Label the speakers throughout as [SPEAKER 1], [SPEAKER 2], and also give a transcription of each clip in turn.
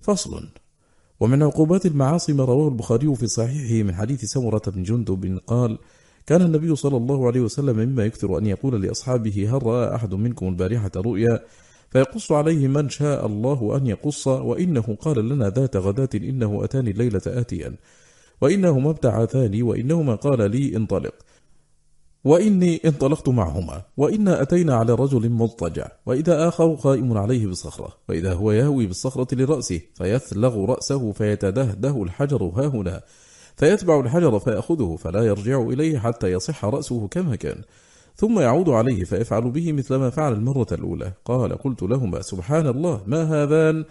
[SPEAKER 1] فصل. ومن عقوبات المعاصي ما رواه البخاري في صحيحه من حديث سمرة بن جندب قال كان النبي صلى الله عليه وسلم مما يكثر أن يقول لأصحابه هل رأى أحد منكم البارحة رؤيا؟ فيقص عليه من شاء الله أن يقص وإنه قال لنا ذات غداة إنه أتاني الليلة آتيا. وإنهما ابتعثاني وإنهما قال لي انطلق. وإني انطلقت معهما وإنا أتينا على رجل مضطجع وإذا آخر قائم عليه بصخرة وإذا هو يهوي بالصخرة لرأسه فيثلغ رأسه فيتدهده الحجر هاهنا فيتبع الحجر فيأخذه فلا يرجع إليه حتى يصح رأسه كما كان ثم يعود عليه فيفعل به مثل ما فعل المرة الأولى قال قلت لهما سبحان الله ما هذان؟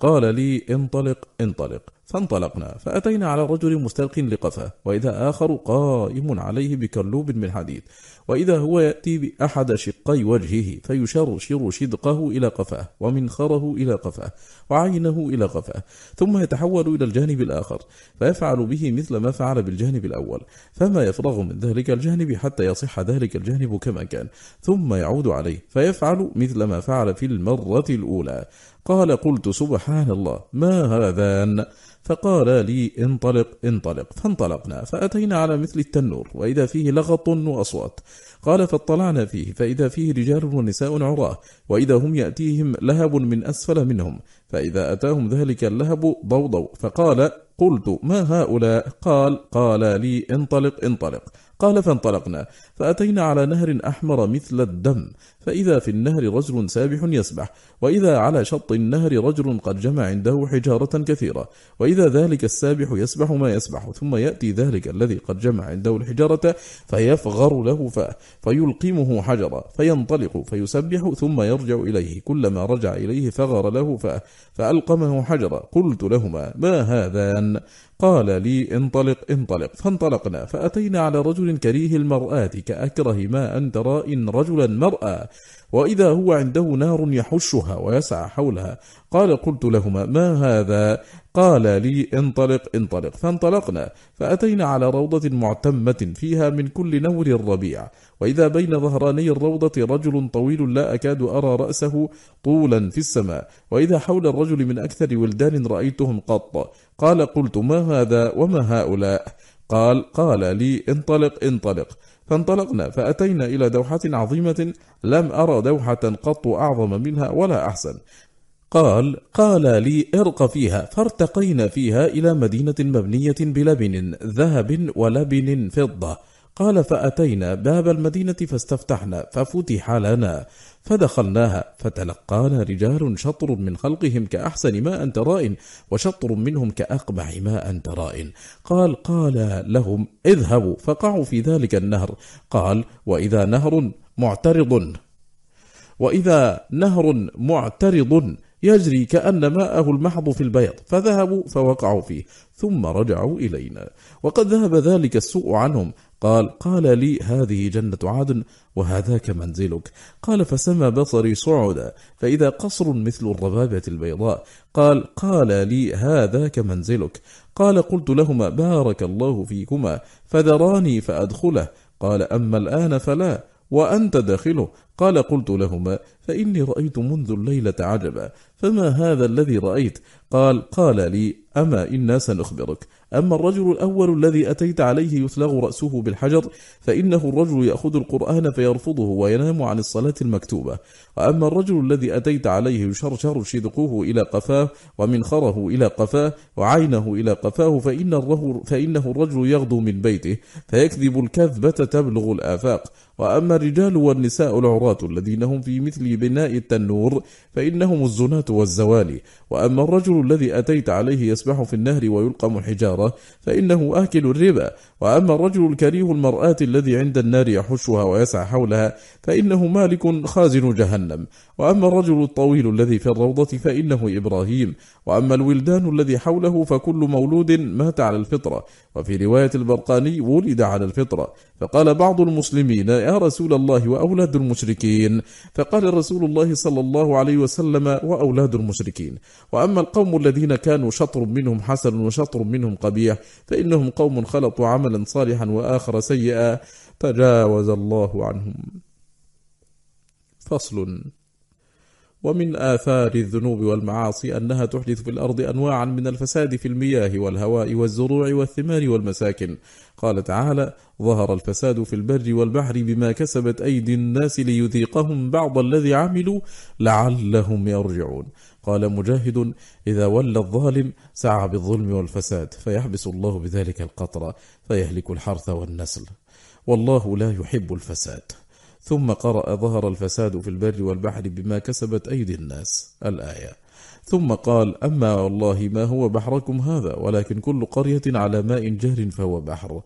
[SPEAKER 1] قال لي انطلق انطلق. فانطلقنا فأتينا على رجل مستلق لقفاه وإذا آخر قائم عليه بكرلوب من حديد وإذا هو يأتي بأحد شقي وجهه فيشرشر شدقه إلى قفاه ومنخره إلى قفاه وعينه إلى قفاه ثم يتحول إلى الجانب الآخر فيفعل به مثل ما فعل بالجانب الأول فما يفرغ من ذلك الجانب حتى يصح ذلك الجانب كما كان ثم يعود عليه فيفعل مثل ما فعل في المرة الأولى قال قلت سبحان الله ما هذان؟ فقال لي انطلق انطلق فانطلقنا فأتينا على مثل التنور وإذا فيه لغط وأصوات. قال فاطلعنا فيه فإذا فيه رجال ونساء عراه وإذا هم يأتيهم لهب من أسفل منهم فإذا أتاهم ذلك اللهب ضوضوا. فقال قلت ما هؤلاء؟ قال قال لي انطلق انطلق. قال فانطلقنا فأتينا على نهر أحمر مثل الدم فإذا في النهر رجل سابح يسبح وإذا على شط النهر رجل قد جمع عنده حجارة كثيرة وإذا ذلك السابح يسبح ما يسبح ثم يأتي ذلك الذي قد جمع عنده الحجارة فيفغر له فاه فيلقمه حجرا فينطلق فيسبح ثم يرجع إليه كلما رجع إليه فغر له فاه فألقمه حجرا قلت لهما ما هذان؟ قال لي انطلق انطلق. فانطلقنا فأتينا على رجل كريه المرآة كأكره ما أن ترى إن رجلا مرأى وإذا هو عنده نار يحشها ويسعى حولها قال قلت لهما ما هذا؟ قال لي انطلق انطلق. فانطلقنا فأتينا على روضة معتمة فيها من كل نور الربيع وإذا بين ظهراني الروضة رجل طويل لا أكاد أرى رأسه طولا في السماء. وإذا حول الرجل من أكثر ولدان رأيتهم قط. قال قلت ما هذا وما هؤلاء؟ قال قال لي انطلق انطلق. فانطلقنا فأتينا إلى دوحة عظيمة لم أرى دوحة قط أعظم منها ولا أحسن. قال قال لي ارق فيها. فارتقينا فيها إلى مدينة مبنية بلبن ذهب ولبن فضة. قال فأتينا باب المدينة فاستفتحنا ففتح لنا فدخلناها فتلقانا رجال شطر من خلقهم كأحسن ما أنت رائن وشطر منهم كأقبح ما أنت رائن قال قال لهم اذهبوا فقعوا في ذلك النهر. قال وإذا نهر معترض وإذا نهر معترض يجري كأن ماءه المحض في البيض فذهبوا فوقعوا فيه ثم رجعوا إلينا. وقد ذهب ذلك السوء عنهم قال قال لي هذه جنة عدن وهذاك منزلك. قال فسمى بصري صعدا فإذا قصر مثل الربابة البيضاء. قال قال لي هذاك منزلك. قال قلت لهما بارك الله فيكما فذراني فأدخله. قال أما الآن فلا وأنت داخله. قال قلت لهما فإني رأيت منذ الليلة عجبا فما هذا الذي رأيت؟ قال قال لي أما إنا سنخبرك. أما الرجل الأول الذي أتيت عليه يثلغ رأسه بالحجر فإنه الرجل يأخذ القرآن فيرفضه وينام عن الصلاة المكتوبة. وأما الرجل الذي أتيت عليه يشرشر شدقه إلى قفاه ومنخره إلى قفاه وعينه إلى قفاه فإن فإنه الرجل يغدو من بيته فيكذب الكذبة تبلغ الآفاق. وأما الرجال والنساء العراة الذين هم في مثل بناء التنور فإنهم الزناة والزوالي وأما الرجل الذي أتيت عليه يسبح في النهر ويلقم الحجارة فإنه آكل الربا. وأما الرجل الكريه المرآة الذي عند النار يحشها ويسعى حولها فإنه مالك خازن جهنم. وأما الرجل الطويل الذي في الروضة فإنه إبراهيم. وأما الولدان الذي حوله فكل مولود مات على الفطرة. وفي رواية البرقاني ولد على الفطرة. فقال بعض المسلمين يا رسول الله وأولاد المشركين. فقال رسول الله صلى الله عليه وسلم وأولاد المشركين. وأما القوم الذين كانوا شطر منهم حسن وشطر منهم قبيح فإنهم قوم خلطوا عملا صالحا وآخر سيئا تجاوز الله عنهم. فصل. ومن آثار الذنوب والمعاصي أنها تحدث في الأرض أنواعا من الفساد في المياه والهواء والزروع والثمار والمساكن. قال تعالى ظهر الفساد في البر والبحر بما كسبت أيدي الناس ليذيقهم بعض الذي عملوا لعلهم يرجعون. قال مجاهد إذا ولى الظالم سعى بالظلم والفساد فيحبس الله بذلك القطر فيهلك الحرث والنسل والله لا يحب الفساد. ثم قرأ ظهر الفساد في البر والبحر بما كسبت أيدي الناس الآية. ثم قال أما والله ما هو بحركم هذا ولكن كل قرية على ماء جهر فهو بحر.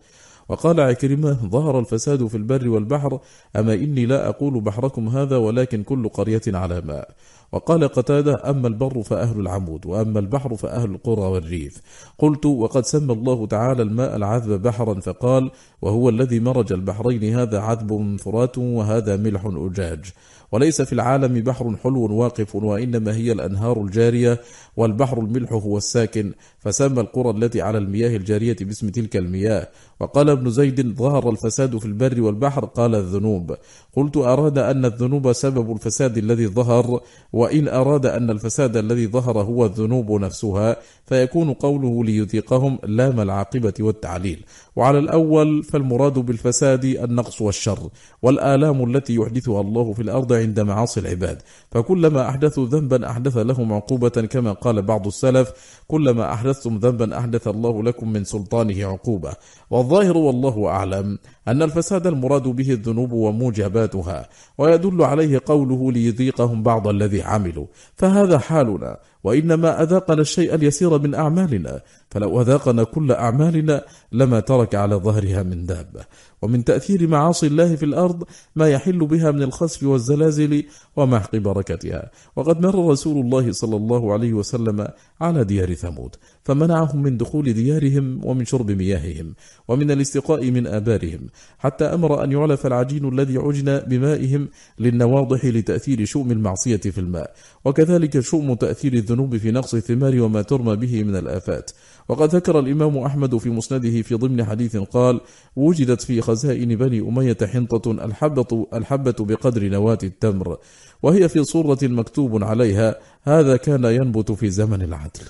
[SPEAKER 1] وقال عكرمة ظهر الفساد في البر والبحر أما إني لا أقول بحركم هذا ولكن كل قرية على ماء. وقال قتادة أما البر فأهل العمود وأما البحر فأهل القرى والريف. قلت وقد سمى الله تعالى الماء العذب بحرا فقال وهو الذي مرج البحرين هذا عذب فرات وهذا ملح أجاج. وليس في العالم بحر حلو واقف وإنما هي الأنهار الجارية والبحر الملح هو الساكن. فسمى القرى التي على المياه الجارية باسم تلك المياه. وقال ابن زيد ظهر الفساد في البر والبحر قال الذنوب. قلت أراد أن الذنوب سبب الفساد الذي ظهر وإن أراد أن الفساد الذي ظهر هو الذنوب نفسها فيكون قوله ليذيقهم لام العاقبة والتعليل. وعلى الأول فالمراد بالفساد النقص والشر والآلام التي يحدثها الله في الأرض عند معاصي العباد. فكلما أحدثوا ذنبا أحدث لهم عقوبة كما قال بعض السلف كلما أحدثتم ذنبا أحدث الله لكم من سلطانه عقوبة. والظاهر والله أعلم أن الفساد المراد به الذنوب وموجباتها ويدل عليه قوله ليذيقهم بعض الذي عملوا. فهذا حالنا وإنما أذاقنا الشيء اليسير من أعمالنا. فلو أذاقنا كل أعمالنا لما ترك على ظهرها من دابة. ومن تأثير معاصي الله في الأرض ما يحل بها من الخسف والزلازل ومحق بركتها. وقد مر رسول الله صلى الله عليه وسلم على ديار ثمود فمنعهم من دخول ديارهم ومن شرب مياههم ومن الاستقاء من آبارهم حتى أمر أن يعلف العجين الذي عجن بمائهم للنواضح لتأثير شؤم المعصية في الماء. وكذلك شؤم تأثير الذنوب في نقص الثمار وما ترمى به من الآفات. وقد ذكر الإمام أحمد في مسنده في ضمن حديث قال وجدت في خزائن بني أمية حنطة الحبة, الحبة بقدر نواة التمر وهي في صورة مكتوب عليها هذا كان ينبت في زمن العدل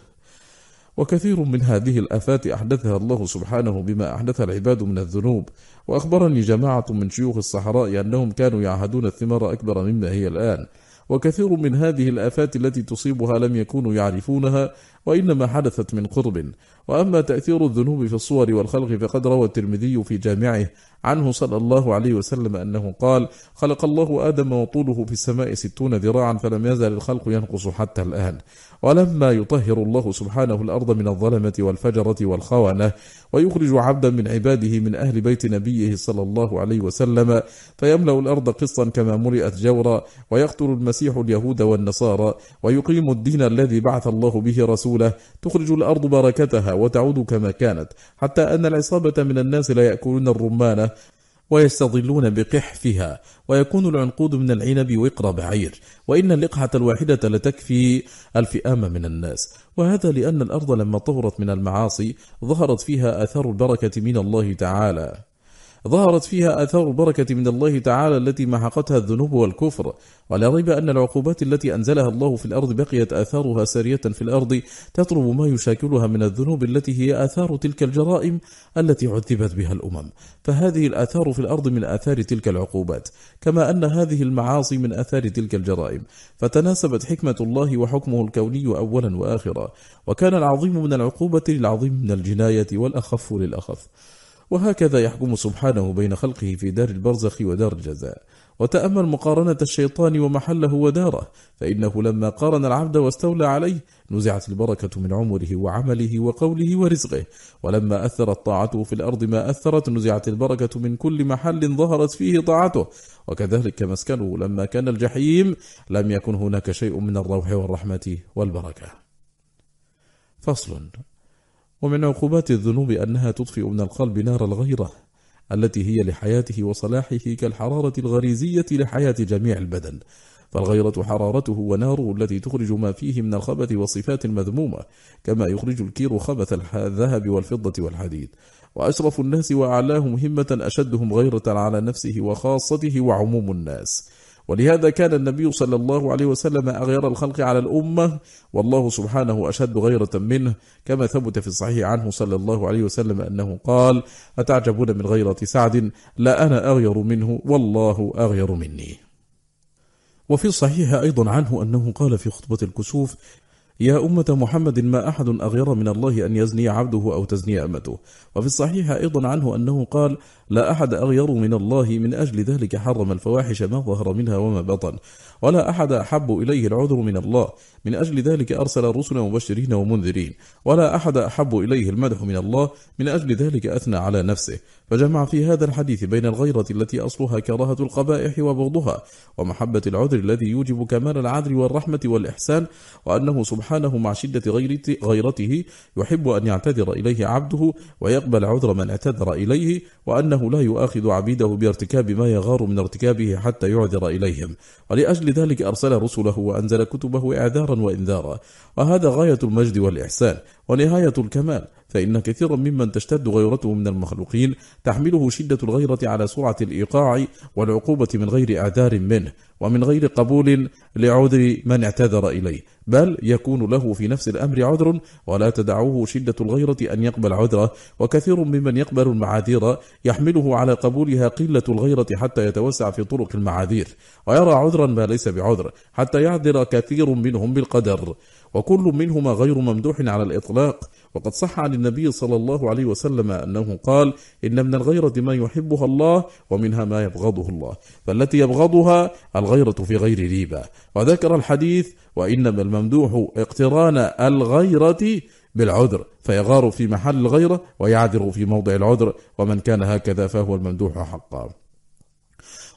[SPEAKER 1] وكثير من هذه الآفات أحدثها الله سبحانه بما أحدث العباد من الذنوب. وأخبرني جماعة من شيوخ الصحراء أنهم كانوا يعهدون الثمار أكبر مما هي الآن. وكثير من هذه الآفات التي تصيبها لم يكونوا يعرفونها وإنما حدثت من قرب. وأما تأثير الذنوب في الصور والخلق فقد روى الترمذي في جامعه عنه صلى الله عليه وسلم أنه قال خلق الله آدم وطوله في السماء ستون ذراعا فلم يزل الخلق ينقص حتى الآن. ولما يطهر الله سبحانه الأرض من الظلمة والفجرة والخونة ويخرج عبدا من عباده من أهل بيت نبيه صلى الله عليه وسلم فيملأ الأرض قسطا كما ملئت جورا ويقتل المسيح اليهود والنصارى ويقيم الدين الذي بعث الله به رسوله تخرج الأرض بركتها وتعود كما كانت حتى أن العصابة من الناس لا يأكلون الرمانة ويستظلون بقحفها ويكون العنقود من العنب وقر بعير وإن اللقحة الواحدة لتكفي الفئام من الناس. وهذا لأن الأرض لما طهرت من المعاصي ظهرت فيها آثار البركة من الله تعالى. ظهرت فيها آثار البركة من الله تعالى التي محقتها الذنوب والكفر. ولا ريب أن العقوبات التي أنزلها الله في الأرض بقيت آثارها سارية في الأرض تطلب ما يشاكلها من الذنوب التي هي آثار تلك الجرائم التي عذبت بها الأمم. فهذه الآثار في الأرض من آثار تلك العقوبات. كما أن هذه المعاصي من آثار تلك الجرائم. فتناسبت حكمة الله وحكمه الكوني أولا وآخرا. وكان العظيم من العقوبة للعظيم من الجناية والأخف للأخف. وهكذا يحكم سبحانه بين خلقه في دار البرزخ ودار الجزاء. وتأمل مقارنة الشيطان ومحله وداره فإنه لما قارن العبد واستولى عليه نزعت البركة من عمره وعمله وقوله ورزقه. ولما أثرت طاعته في الأرض ما أثرت نزعت البركة من كل محل ظهرت فيه طاعته. وكذلك مسكنه لما كان الجحيم لم يكن هناك شيء من الروح والرحمة والبركة. فصل. ومن عقوبات الذنوب أنها تطفئ من القلب نار الغيرة التي هي لحياته وصلاحه كالحرارة الغريزية لحياة جميع البدن. فالغيرة حرارته وناره التي تخرج ما فيه من الخبث والصفات المذمومة كما يخرج الكير خبث الذهب والفضة والحديد. وأشرف الناس وأعلاهم همة أشدهم غيرة على نفسه وخاصته وعموم الناس. ولهذا كان النبي صلى الله عليه وسلم أغير الخلق على الأمة والله سبحانه أشد غيرة منه كما ثبت في الصحيح عنه صلى الله عليه وسلم أنه قال أتعجبون من غيرة سعد؟ لا أنا أغير منه والله أغير مني. وفي الصحيح أيضا عنه أنه قال في خطبة الكسوف يا أمة محمد ما أحد أغير من الله أن يزني عبده أو تزني أمته. وفي الصحيح أيضا عنه أنه قال لا أحد أغير من الله من أجل ذلك حرم الفواحش ما ظهر منها وما بطن. ولا أحد أحب إليه العذر من الله. من أجل ذلك أرسل الرسل مبشرين ومنذرين. ولا أحد أحب إليه المدح من الله. من أجل ذلك أثنى على نفسه. فجمع في هذا الحديث بين الغيرة التي أصلها كراهة القبائح وبغضها ومحبة العذر الذي يوجب كمال العدل والرحمة والإحسان وأنه سبحانه مع شدة غيرته يحب أن يعتذر إليه عبده ويقبل عذر من اعتذر إليه وأنه لا يؤاخذ عبيده بارتكاب ما يغار من ارتكابه حتى يعذر إليهم. ولأجل ذلك أرسل رسله وأنزل كتبه إعذارا وإنذارا. وهذا غاية المجد والإحسان ونهاية الكمال. فإن كثيرا ممن تشتد غيرته من المخلوقين تحمله شدة الغيرة على سرعة الإيقاع والعقوبة من غير أعذار منه. ومن غير قبول لعذر من اعتذر إليه. بل يكون له في نفس الأمر عذر ولا تدعوه شدة الغيرة أن يقبل عذره. وكثير ممن يقبل المعاذير يحمله على قبولها قلة الغيرة حتى يتوسع في طرق المعاذير ويرى عذرا ما ليس بعذر حتى يعذر كثير منهم بالقدر. وكل منهما غير ممدوح على الإطلاق. وقد صح عن النبي صلى الله عليه وسلم أنه قال إن من الغيرة ما يحبها الله ومنها ما يبغضه الله. فالتي يبغضها الغيرة في غير ريبة. وذكر الحديث وإنما الممدوح اقتران الغيرة بالعذر فيغار في محل الغيرة ويعذر في موضع العذر ومن كان هكذا فهو الممدوح حقا.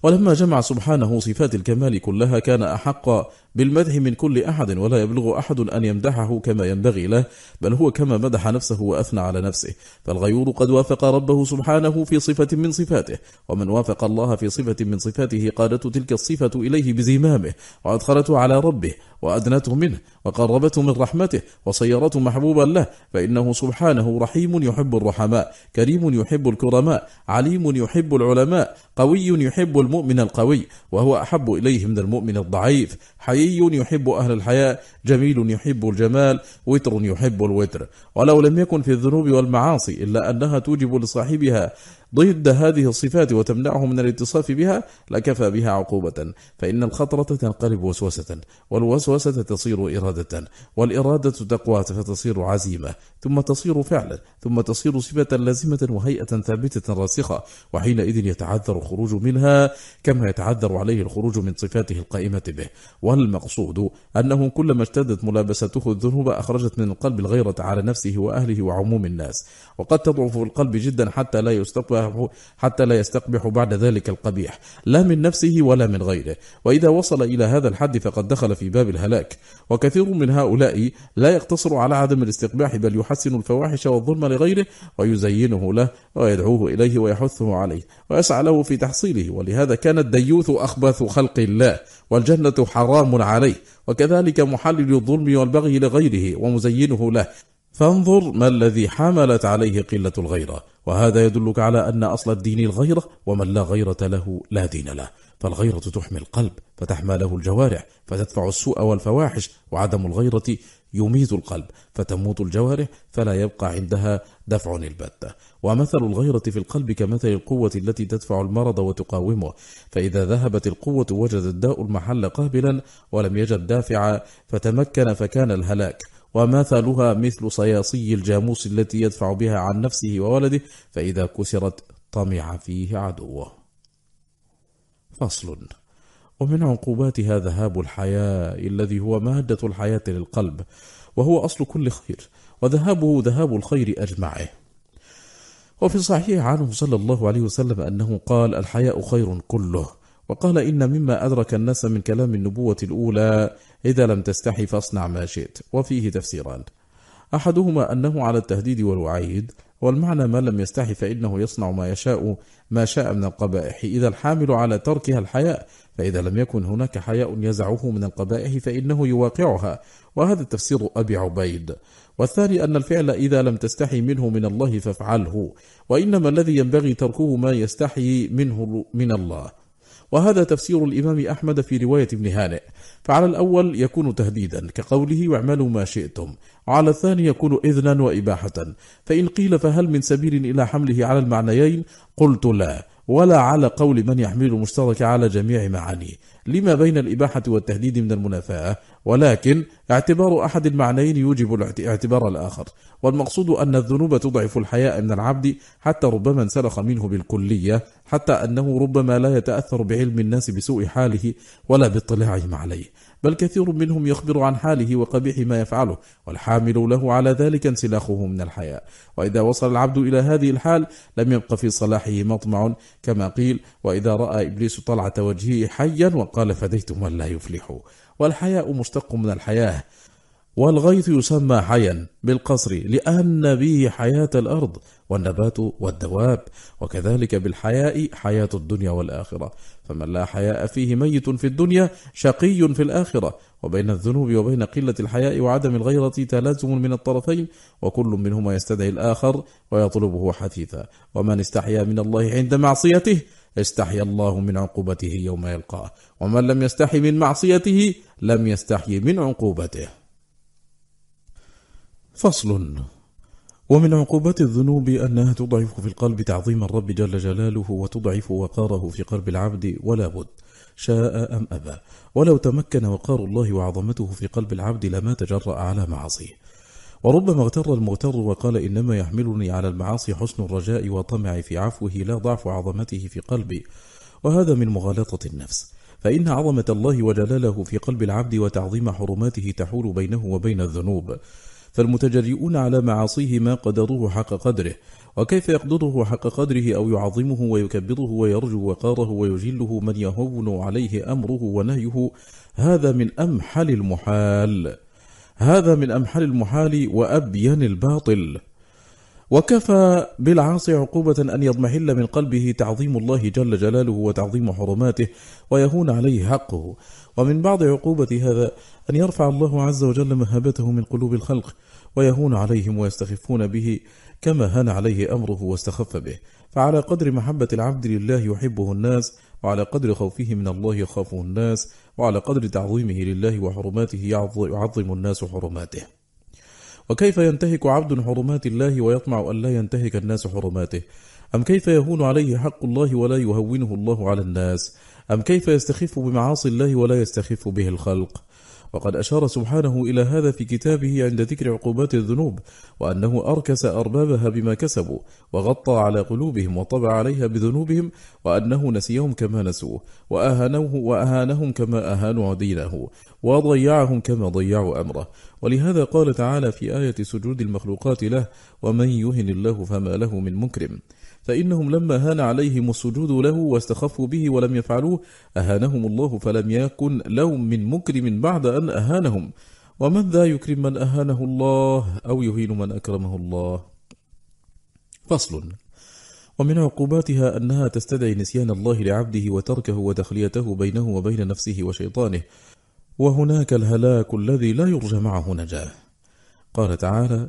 [SPEAKER 1] ولما جمع سبحانه صفات الكمال كلها كان أحق بالمدح من كل أحد ولا يبلغ أحد أن يمدحه كما ينبغي له بل هو كما مدح نفسه وأثنى على نفسه. فالغيور قد وافق ربه سبحانه في صفة من صفاته ومن وافق الله في صفة من صفاته قادته تلك الصفة إليه بزمامه وأدخلته على ربه وأدنته منه وقربته من رحمته وصيرته محبوبا له. فإنه سبحانه رحيم يحب الرحماء كريم يحب الكرماء عليم يحب العلماء قوي يحب المؤمن القوي وهو أحب إليه من المؤمن الضعيف. حيي يحب أهل الحياء جميل يحب الجمال وتر يحب الوتر. ولو لم يكن في الذنوب والمعاصي إلا أنها توجب لصاحبها ضد هذه الصفات وتمنعه من الاتصاف بها لكفى بها عقوبة. فإن الخطرة تنقلب وسوسة والوسوسة تصير إرادة والإرادة تقوى فتصير عزيمة ثم تصير فعلا ثم تصير صفة لازمة وهيئة ثابتة راسخة وحينئذ يتعذر الخروج منها كما يتعذر عليه الخروج من صفاته القائمة به. والمقصود أنه كلما اشتدت ملابسته الذنوب أخرجت من القلب الغيرة على نفسه وأهله وعموم الناس وقد تضعف القلب جدا حتى لا يستقبح حتى لا يستقبح بعد ذلك القبيح لا من نفسه ولا من غيره. وإذا وصل إلى هذا الحد فقد دخل في باب الهلاك. وكثير من هؤلاء لا يقتصر على عدم الاستقباح بل يحسن الفواحش والظلم لغيره ويزينه له ويدعوه إليه ويحثه عليه ويسعى له في تحصيله. ولهذا كان الديوث أخبث خلق الله والجنة حرام عليه. وكذلك محلل الظلم والبغي لغيره ومزينه له. فانظر ما الذي حملت عليه قلة الغيرة. وهذا يدلك على أن أصل الدين الغيرة ومن لا غيرة له لا دين له. فالغيرة تحمي القلب فتحمى له الجوارح فتدفع السوء والفواحش وعدم الغيرة يميت القلب فتموت الجوارح فلا يبقى عندها دفع البتة ومثل الغيرة في القلب كمثل القوة التي تدفع المرض وتقاومه. فإذا ذهبت القوة وجد الداء المحل قابلا ولم يجد دافعا فتمكن فكان الهلاك. ومثلها مثل صياصي الجاموس التي يدفع بها عن نفسه وولده فإذا كسرت طمع فيه عدوه. فصل. ومن عقوباتها ذهاب الحياء الذي هو مادة الحياة للقلب وهو أصل كل خير وذهابه ذهاب الخير أجمعه. وفي الصحيح عنه صلى الله عليه وسلم أنه قال الحياء خير كله. وقال إن مما أدرك الناس من كلام النبوة الأولى إذا لم تستحي فاصنع ما شئت. وفيه تفسيران. أحدهما أنه على التهديد والوعيد والمعنى ما لم يستحي فإنه يصنع ما يشاء ما شاء من القبائح. إذا الحامل على تركها الحياء فإذا لم يكن هناك حياء يزعه من القبائح فإنه يواقعها. وهذا تفسير أبي عبيد. والثاني أن الفعل إذا لم تستحي منه من الله فافعله وإنما الذي ينبغي تركه ما يستحي منه من الله. وهذا تفسير الإمام أحمد في رواية ابن هانئ. فعلى الأول يكون تهديدا كقوله واعملوا ما شئتم. وعلى الثاني يكون إذنا وإباحة. فإن قيل فهل من سبيل إلى حمله على المعنيين؟ قلت لا ولا على قول من يحمل المشترك على جميع معانيه لما بين الإباحة والتهديد من المنافاة؟ ولكن اعتبار أحد المعنيين يوجب اعتبار الآخر. والمقصود أن الذنوب تضعف الحياء من العبد حتى ربما انسلخ منه بالكلية حتى أنه ربما لا يتأثر بعلم الناس بسوء حاله ولا باطلاعهم عليه. بل كثير منهم يخبر عن حاله وقبيح ما يفعله والحامل له على ذلك انسلاخه من الحياء وإذا وصل العبد إلى هذه الحال لم يبق في صلاحه مطمع كما قيل وإذا رأى إبليس طلعة وجهه حيا وقال فديت من لا يفلح والحياء مشتق من الحياة. والغيث يسمى حيا بالقصر لأن به حياة الأرض والنبات والدواب وكذلك بالحياء حياة الدنيا والآخرة. فمن لا حياء فيه ميت في الدنيا شقي في الآخرة. وبين الذنوب وبين قلة الحياء وعدم الغيرة تلازم من الطرفين وكل منهما يستدعي الآخر ويطلبه حثيثا. ومن استحيا من الله عند معصيته استحيا الله من عقوبته يوم يلقاه. ومن لم يستحي من معصيته لم يستحي من عقوبته. فصل. ومن عقوبات الذنوب أنها تضعف في القلب تعظيم الرب جل جلاله وتضعف وقاره في قلب العبد ولا بد شاء أم أبى. ولو تمكن وقار الله وعظمته في قلب العبد لما تجرأ على معاصيه. وربما اغتر المغتر وقال إنما يحملني على المعاصي حسن الرجاء وطمع في عفوه لا ضعف عظمته في قلبي. وهذا من مغالطة النفس. فإن عظمة الله وجلاله في قلب العبد وتعظيم حرماته تحول بينه وبين الذنوب. فالمتجرئون على معاصيه ما قدروه حق قدره وكيف يقدره حق قدره أو يعظمه ويكبره ويرجو وقاره ويجله من يهون عليه أمره ونهيه هذا من أمحل المحال. هذا من أمحل المحال وأبين الباطل. وكفى بالعاصي عقوبة أن يضمحل من قلبه تعظيم الله جل جلاله وتعظيم حرماته ويهون عليه حقه. ومن بعض عقوبة هذا أن يرفع الله عز وجل مهابته من قلوب الخلق ويهون عليهم ويستخفون به كما هان عليه أمره واستخف به. فعلى قدر محبة العبد لله يحبه الناس وعلى قدر خوفه من الله يخافه الناس وعلى قدر تعظيمه لله وحرماته يعظم الناس حرماته. وكيف ينتهك عبد حرمات الله ويطمع أن لا ينتهك الناس حرماته؟ أم كيف يهون عليه حق الله ولا يهونه الله على الناس؟ أم كيف يستخف بمعاصي الله ولا يستخف به الخلق؟ وقد أشار سبحانه إلى هذا في كتابه عند ذكر عقوبات الذنوب وأنه أركس أربابها بما كسبوا وغطى على قلوبهم وطبع عليها بذنوبهم وأنه نسيهم كما نسوه وأهانوه وأهانهم كما أهانوا دينه وضيعهم كما ضيعوا أمره. ولهذا قال تعالى في آية سجود المخلوقات له ومن يهن الله فما له من مكرم فإنهم لما هان عليهم السجود له واستخفوا به ولم يفعلوه أهانهم الله فلم يكن لهم من مكرم بعد أن أهانهم. ومن ذا يكرم من أهانه الله أو يهين من أكرمه الله؟ فصل. ومن عقوباتها أنها تستدعي نسيان الله لعبده وتركه وتخليته بينه وبين نفسه وشيطانه. وهناك الهلاك الذي لا يرجى معه نجاة. قال تعالى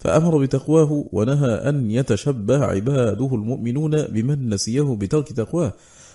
[SPEAKER 1] فأمر بتقواه ونهى أن يتشبه عباده المؤمنون بمن نسيه بترك تقواه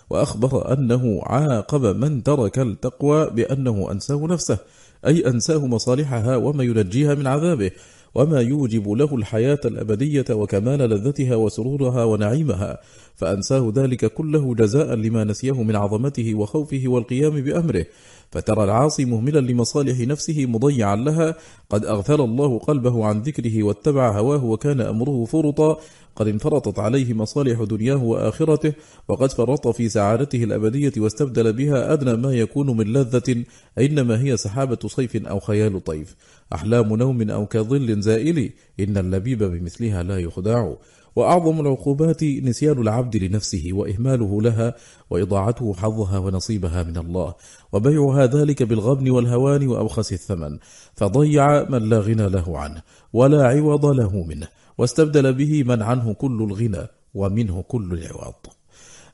[SPEAKER 1] وأخبر أنه عاقب من ترك التقوى بأنه أنساه نفسه أي أنساه مصالحها وما ينجيها من عذابه وما يوجب له الحياة الأبدية وكمال لذتها وسرورها ونعيمها فأنساه ذلك كله جزاء لما نسيه من عظمته وخوفه والقيام بأمره. فترى العاصي مهملا لمصالح نفسه مضيعا لها. قد أغفل الله قلبه عن ذكره واتبع هواه وكان أمره فرطا. قد انفرطت عليه مصالح دنياه وآخرته وقد فرط في سعادته الأبدية واستبدل بها أدنى ما يكون من لذة إنما هي سحابة صيف أو خيال طيف. أحلام نوم أو كظل زائل إن اللبيب بمثلها لا يخدع. وأعظم العقوبات نسيان العبد لنفسه وإهماله لها وإضاعته حظها ونصيبها من الله. وبيعها ذلك بالغبن والهوان وأبخس الثمن. فضيع من لا غنى له عنه ولا عوض له منه. واستبدل به من عنه كل الغنى ومنه كل العوض.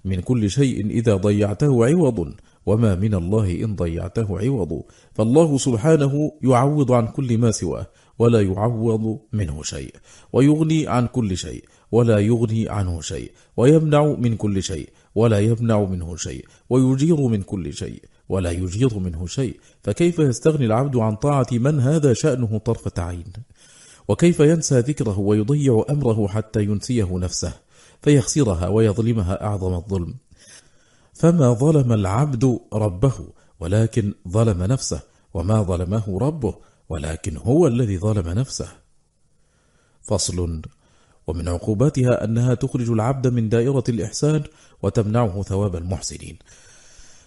[SPEAKER 1] من كل شيء إذا ضيعته عوض. وما من الله إن ضيعته عوض. فالله سبحانه يعوض عن كل ما سواه ولا يعوض منه شيء. ويغني عن كل شيء ولا يغني عنه شيء ويمنع من كل شيء ولا يمنع منه شيء ويجير من كل شيء ولا يجير منه شيء. فكيف يستغني العبد عن طاعة من هذا شأنه طرفة عين؟ وكيف ينسى ذكره ويضيع أمره حتى ينسيه نفسه فيخسرها ويظلمها أعظم الظلم؟ فما ظلم العبد ربه ولكن ظلم نفسه وما ظلمه ربه ولكن هو الذي ظلم نفسه. فصل ومن عقوباتها أنها تخرج العبد من دائرة الإحسان وتمنعه ثواب المحسنين.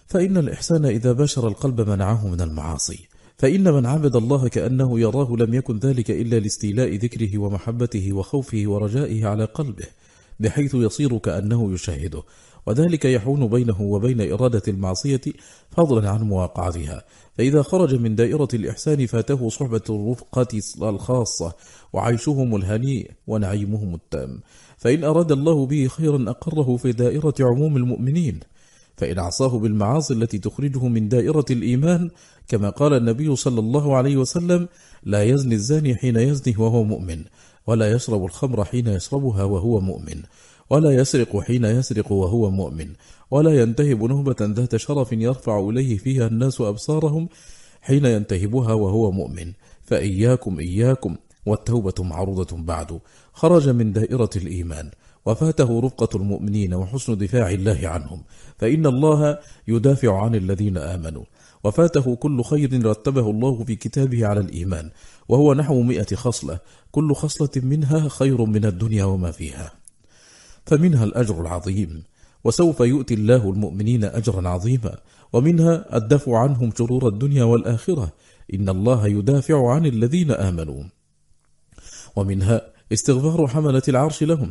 [SPEAKER 1] فإن الإحسان إذا باشر القلب منعه من المعاصي. فإن من عبد الله كأنه يراه لم يكن ذلك إلا لاستيلاء ذكره ومحبته وخوفه ورجائه على قلبه بحيث يصير كأنه يشاهده. وذلك يحون بينه وبين إرادة المعصية فضلا عن مواقعتها. فإذا خرج من دائرة الإحسان فاته صحبة الرفقة الخاصة وعيشهم الهنيء ونعيمهم التام. فإن أراد الله به خيرا أقره في دائرة عموم المؤمنين. فإن عصاه بالمعاصي التي تخرجه من دائرة الإيمان كما قال النبي صلى الله عليه وسلم لا يزني الزاني حين يزني وهو مؤمن ولا يشرب الخمر حين يشربها وهو مؤمن. ولا يسرق حين يسرق وهو مؤمن ولا ينتهب نهبة ذات شرف يرفع إليه فيها الناس أبصارهم حين ينتهبها وهو مؤمن. فإياكم إياكم والتوبة معروضة بعد. خرج من دائرة الإيمان وفاته رفقة المؤمنين وحسن دفاع الله عنهم. فإن الله يدافع عن الذين آمنوا. وفاته كل خير رتبه الله في كتابه على الإيمان وهو نحو مئة خصلة. كل خصلة منها خير من الدنيا وما فيها. فمنها الأجر العظيم وسوف يؤتي الله المؤمنين أجرا عظيما ومنها الدفع عنهم شرور الدنيا والآخرة. إن الله يدافع عن الذين آمنوا. ومنها استغفار حملة العرش لهم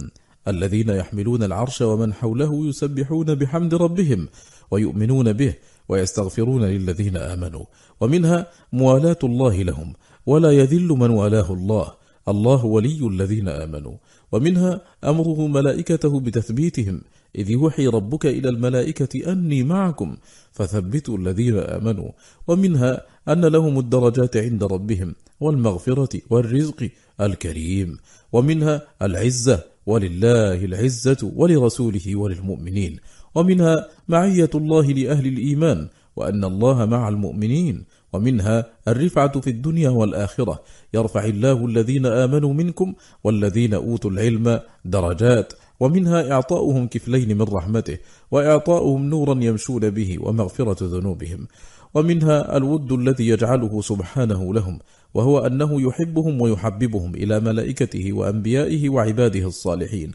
[SPEAKER 1] الذين يحملون العرش ومن حوله يسبحون بحمد ربهم ويؤمنون به ويستغفرون للذين آمنوا. ومنها موالاة الله لهم ولا يذل من والاه الله. الله ولي الذين آمنوا. ومنها أمره ملائكته بتثبيتهم إذ يوحي ربك إلى الملائكة أني معكم فثبتوا الذين آمنوا. ومنها أن لهم الدرجات عند ربهم والمغفرة والرزق الكريم. ومنها العزة ولله العزة ولرسوله وللمؤمنين. ومنها معية الله لأهل الإيمان وأن الله مع المؤمنين. ومنها الرفعة في الدنيا والآخرة. يرفع الله الذين آمنوا منكم والذين أوتوا العلم درجات. ومنها إعطاؤهم كفلين من رحمته وإعطاؤهم نورا يمشون به ومغفرة ذنوبهم. ومنها الود الذي يجعله سبحانه لهم وهو أنه يحبهم ويحببهم إلى ملائكته وأنبيائه وعباده الصالحين.